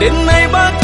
đến nay bác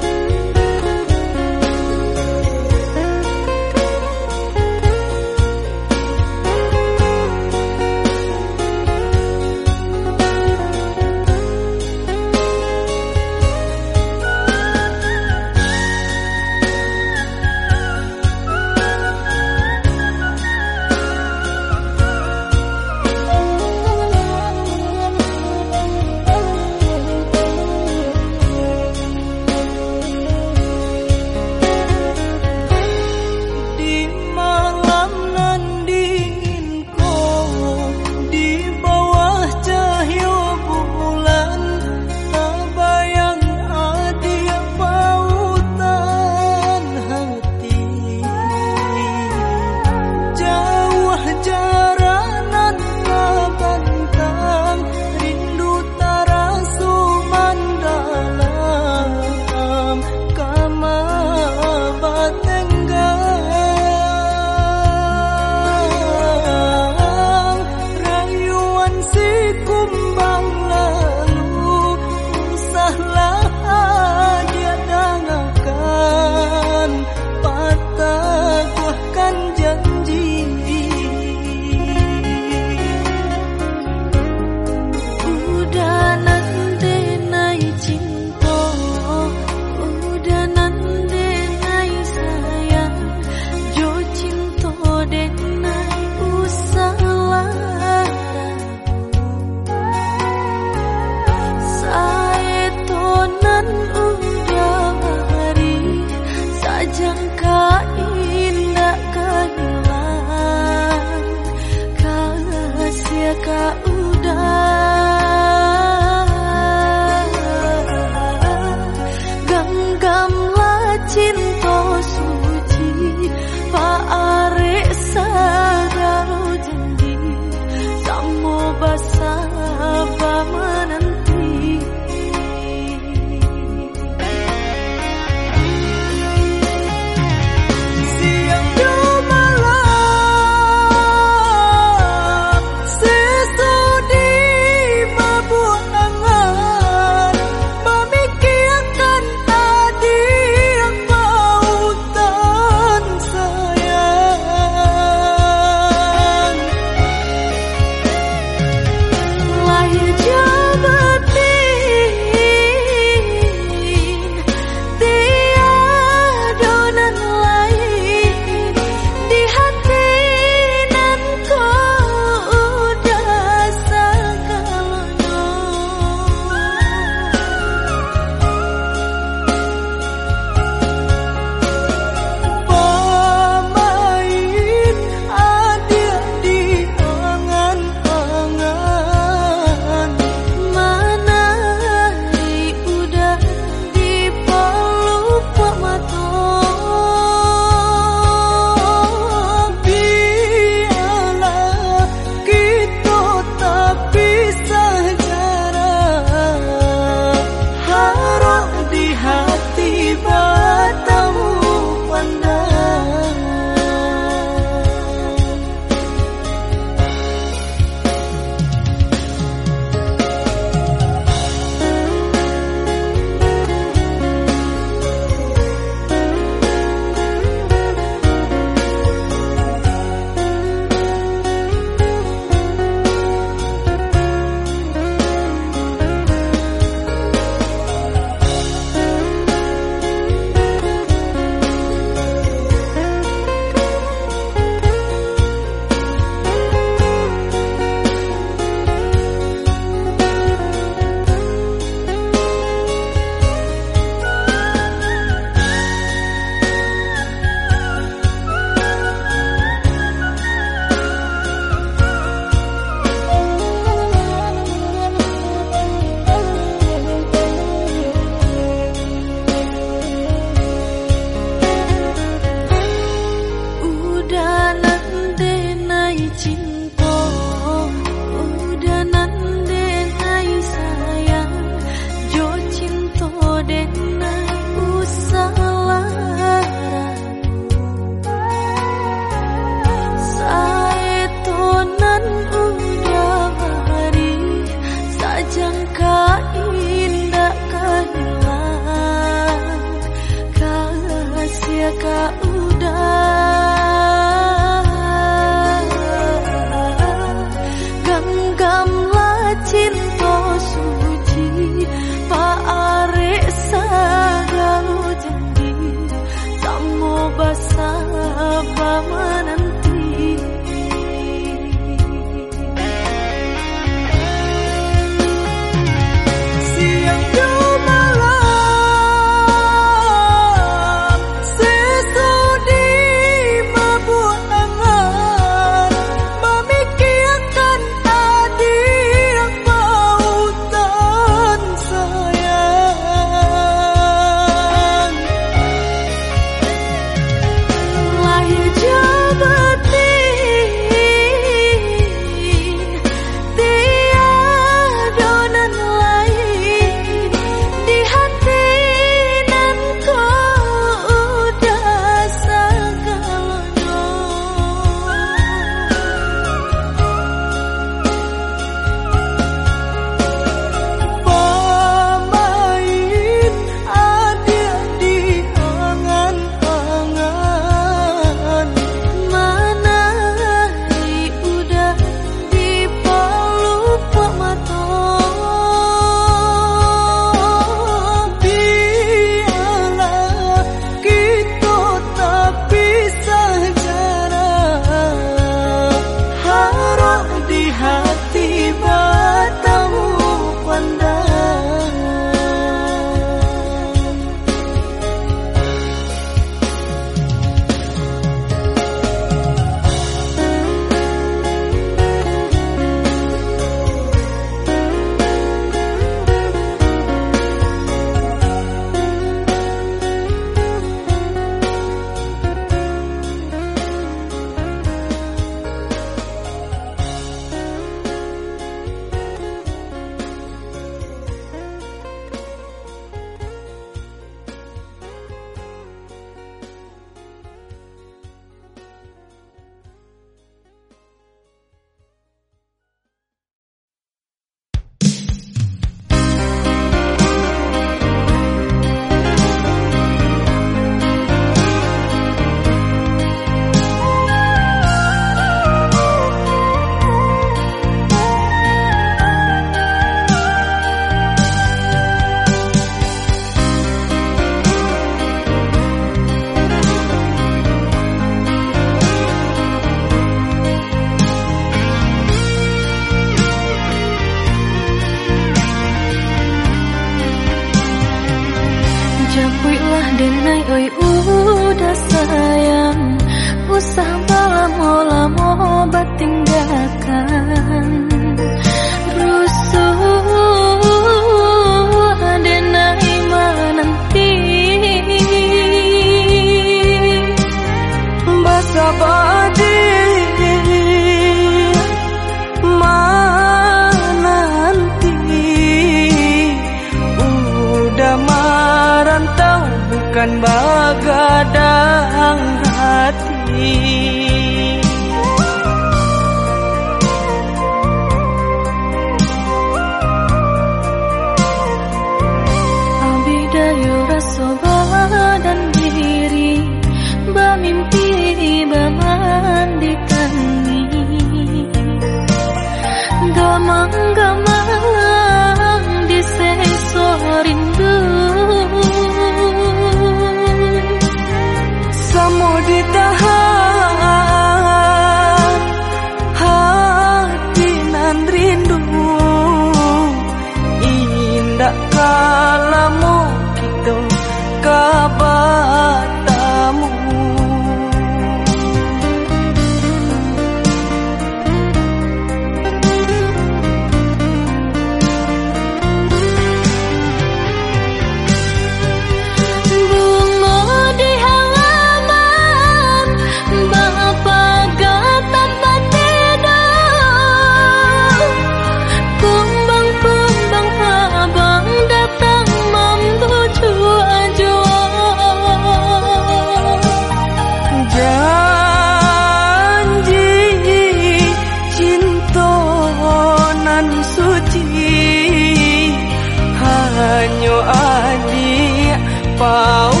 花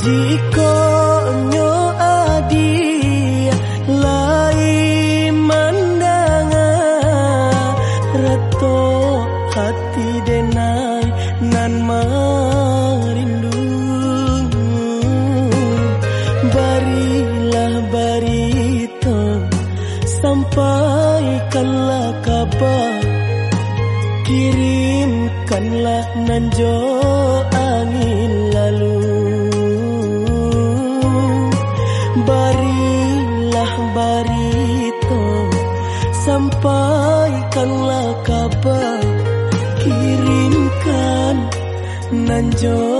Jika nyo dia lain mandanga Rato hati denai nan marindu Barilah barito sampaikanlah kabar. Kirimkanlah nanjo 잊어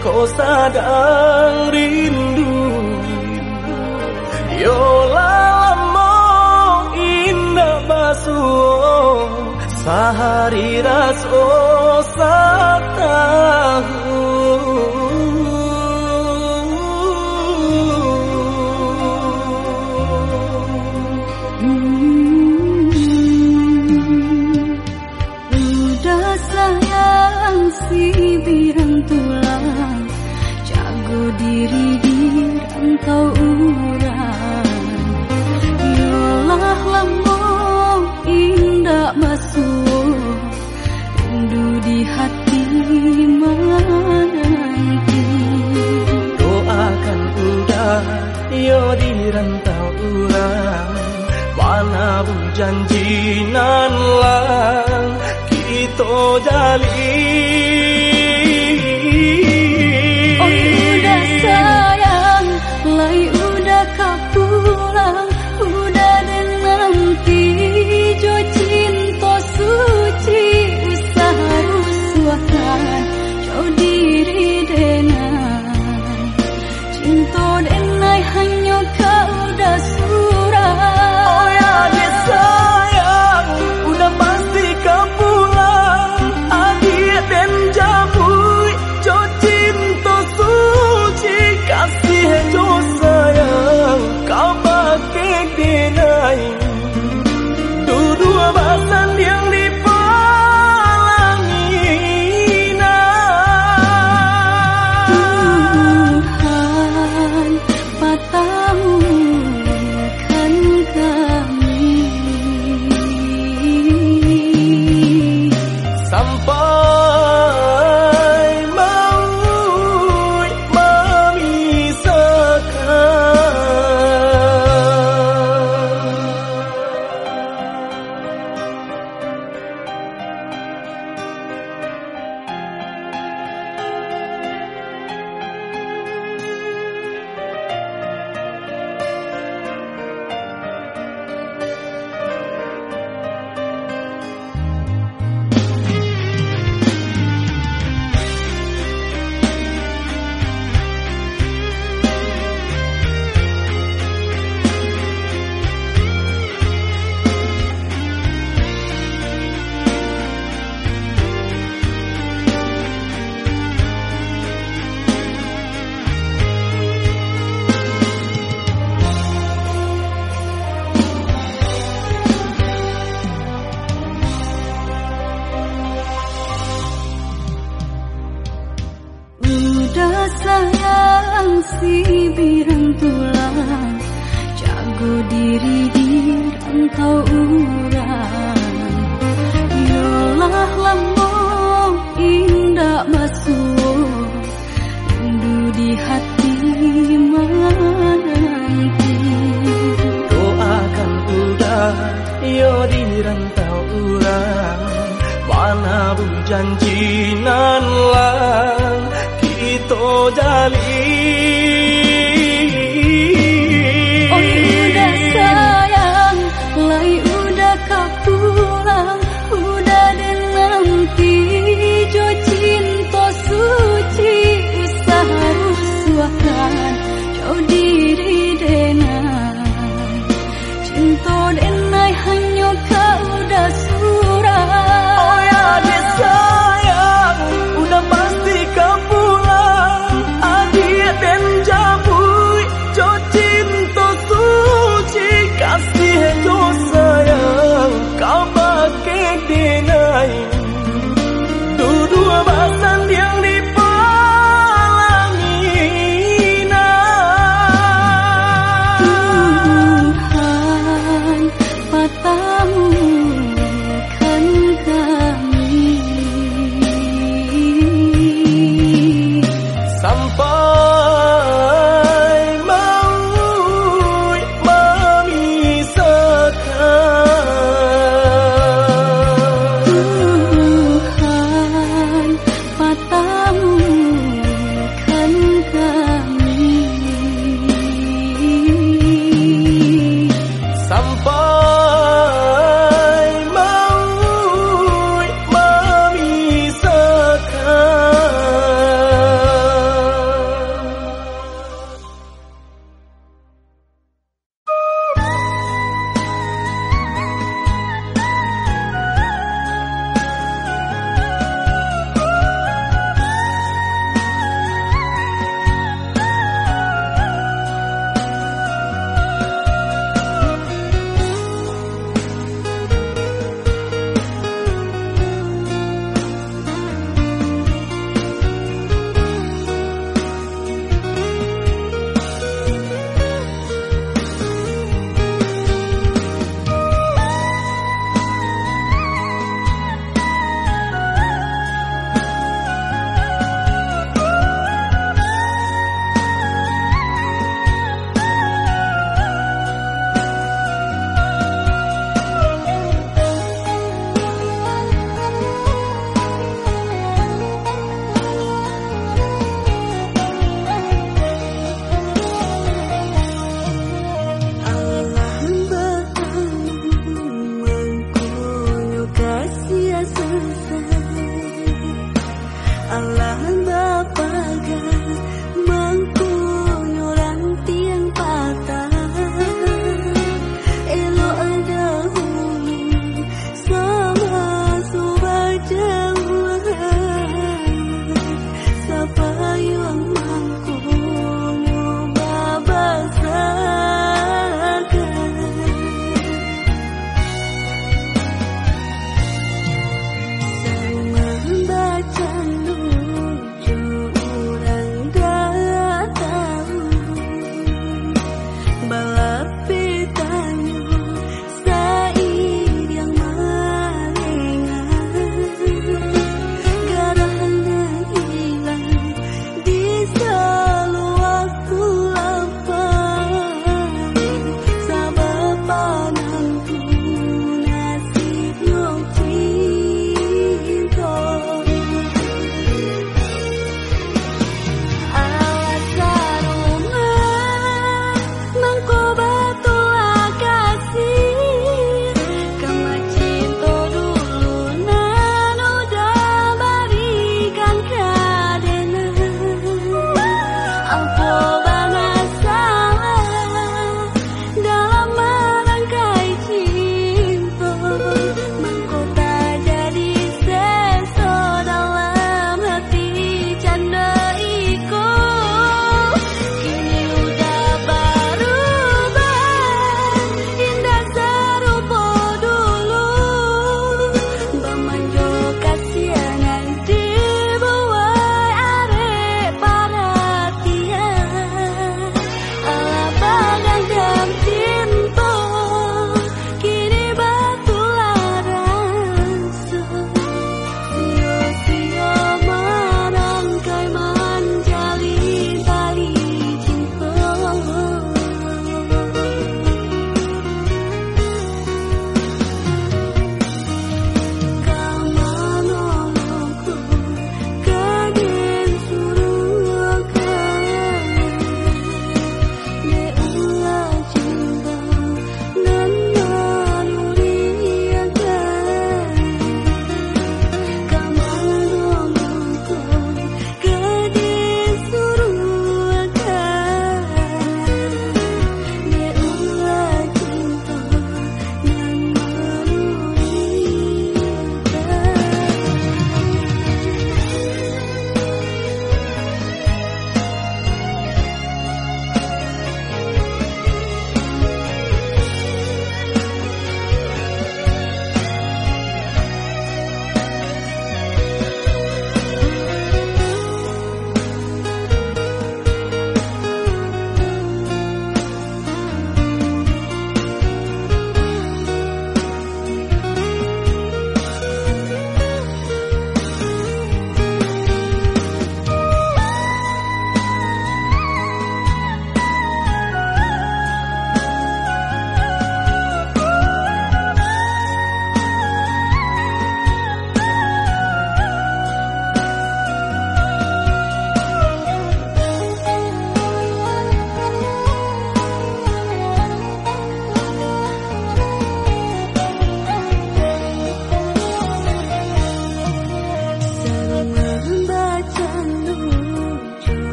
kau sadang rindu Yo lama indah basuh Sehari raso satahu Janji nan lang Kita jalin Rindu di hati menanti. Doakan udah yo di rantau urang Mana janji